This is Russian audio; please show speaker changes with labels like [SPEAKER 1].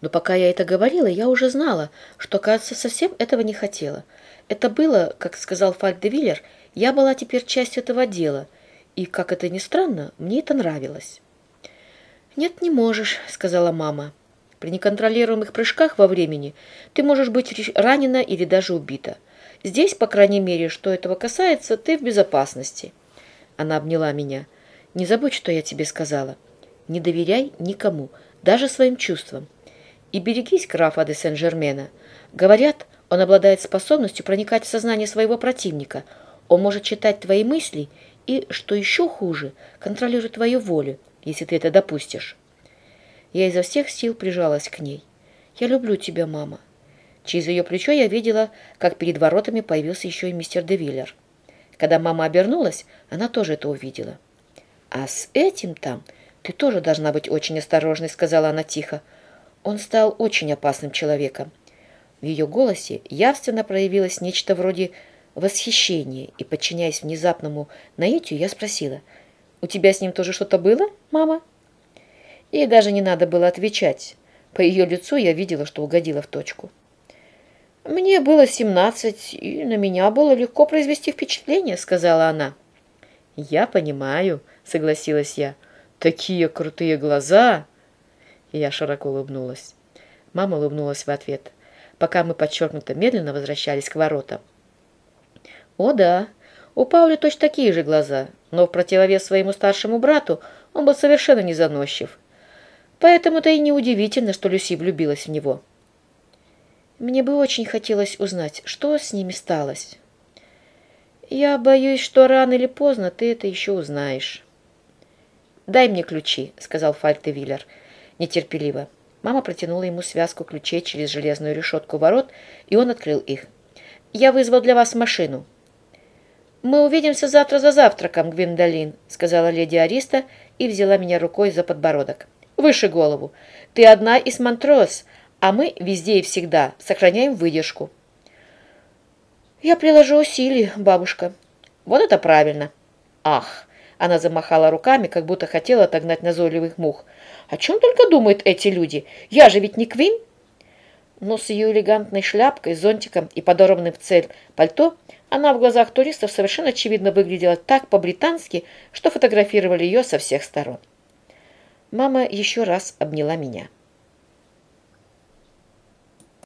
[SPEAKER 1] Но пока я это говорила, я уже знала, что, кажется, совсем этого не хотела. Это было, как сказал Фальк де Виллер, я была теперь частью этого дела, и, как это ни странно, мне это нравилось. «Нет, не можешь», — сказала мама. «При неконтролируемых прыжках во времени ты можешь быть ранена или даже убита. Здесь, по крайней мере, что этого касается, ты в безопасности». Она обняла меня. «Не забудь, что я тебе сказала. Не доверяй никому, даже своим чувствам. И берегись графа де Сен-Жермена. Говорят, он обладает способностью проникать в сознание своего противника. Он может читать твои мысли и, что еще хуже, контролирует твою волю, если ты это допустишь. Я изо всех сил прижалась к ней. «Я люблю тебя, мама». Через ее плечо я видела, как перед воротами появился еще и мистер Девиллер. Когда мама обернулась, она тоже это увидела. «А с этим там ты тоже должна быть очень осторожной», — сказала она тихо. Он стал очень опасным человеком. В ее голосе явственно проявилось нечто вроде восхищения, и, подчиняясь внезапному наитию, я спросила, «У тебя с ним тоже что-то было, мама?» Ей даже не надо было отвечать. По ее лицу я видела, что угодила в точку. «Мне было семнадцать, и на меня было легко произвести впечатление», — сказала она. «Я понимаю», — согласилась я. «Такие крутые глаза!» И я широко улыбнулась. Мама улыбнулась в ответ, пока мы подчеркнуто медленно возвращались к воротам. О да, у Пауля точно такие же глаза, но в противовес своему старшему брату он был совершенно не заносчив. Поэтому-то и неудивительно, что Люси влюбилась в него. Мне бы очень хотелось узнать, что с ними сталось. Я боюсь, что рано или поздно ты это еще узнаешь. «Дай мне ключи», — сказал Фальтевиллер нетерпеливо. Мама протянула ему связку ключей через железную решетку ворот, и он открыл их. «Я вызвал для вас машину». «Мы увидимся завтра за завтраком, Гвиндолин», — сказала леди Ариста и взяла меня рукой за подбородок. «Выше голову. Ты одна из Монтрос, а мы везде и всегда сохраняем выдержку». «Я приложу усилий, бабушка». «Вот это правильно». «Ах!» — она замахала руками, как будто хотела отогнать назойливых мух — о чем только думают эти люди? Я же ведь не Квин. Но с ее элегантной шляпкой, зонтиком и подорванным в цель пальто она в глазах туристов совершенно очевидно выглядела так по-британски, что фотографировали ее со всех сторон. Мама еще раз обняла меня.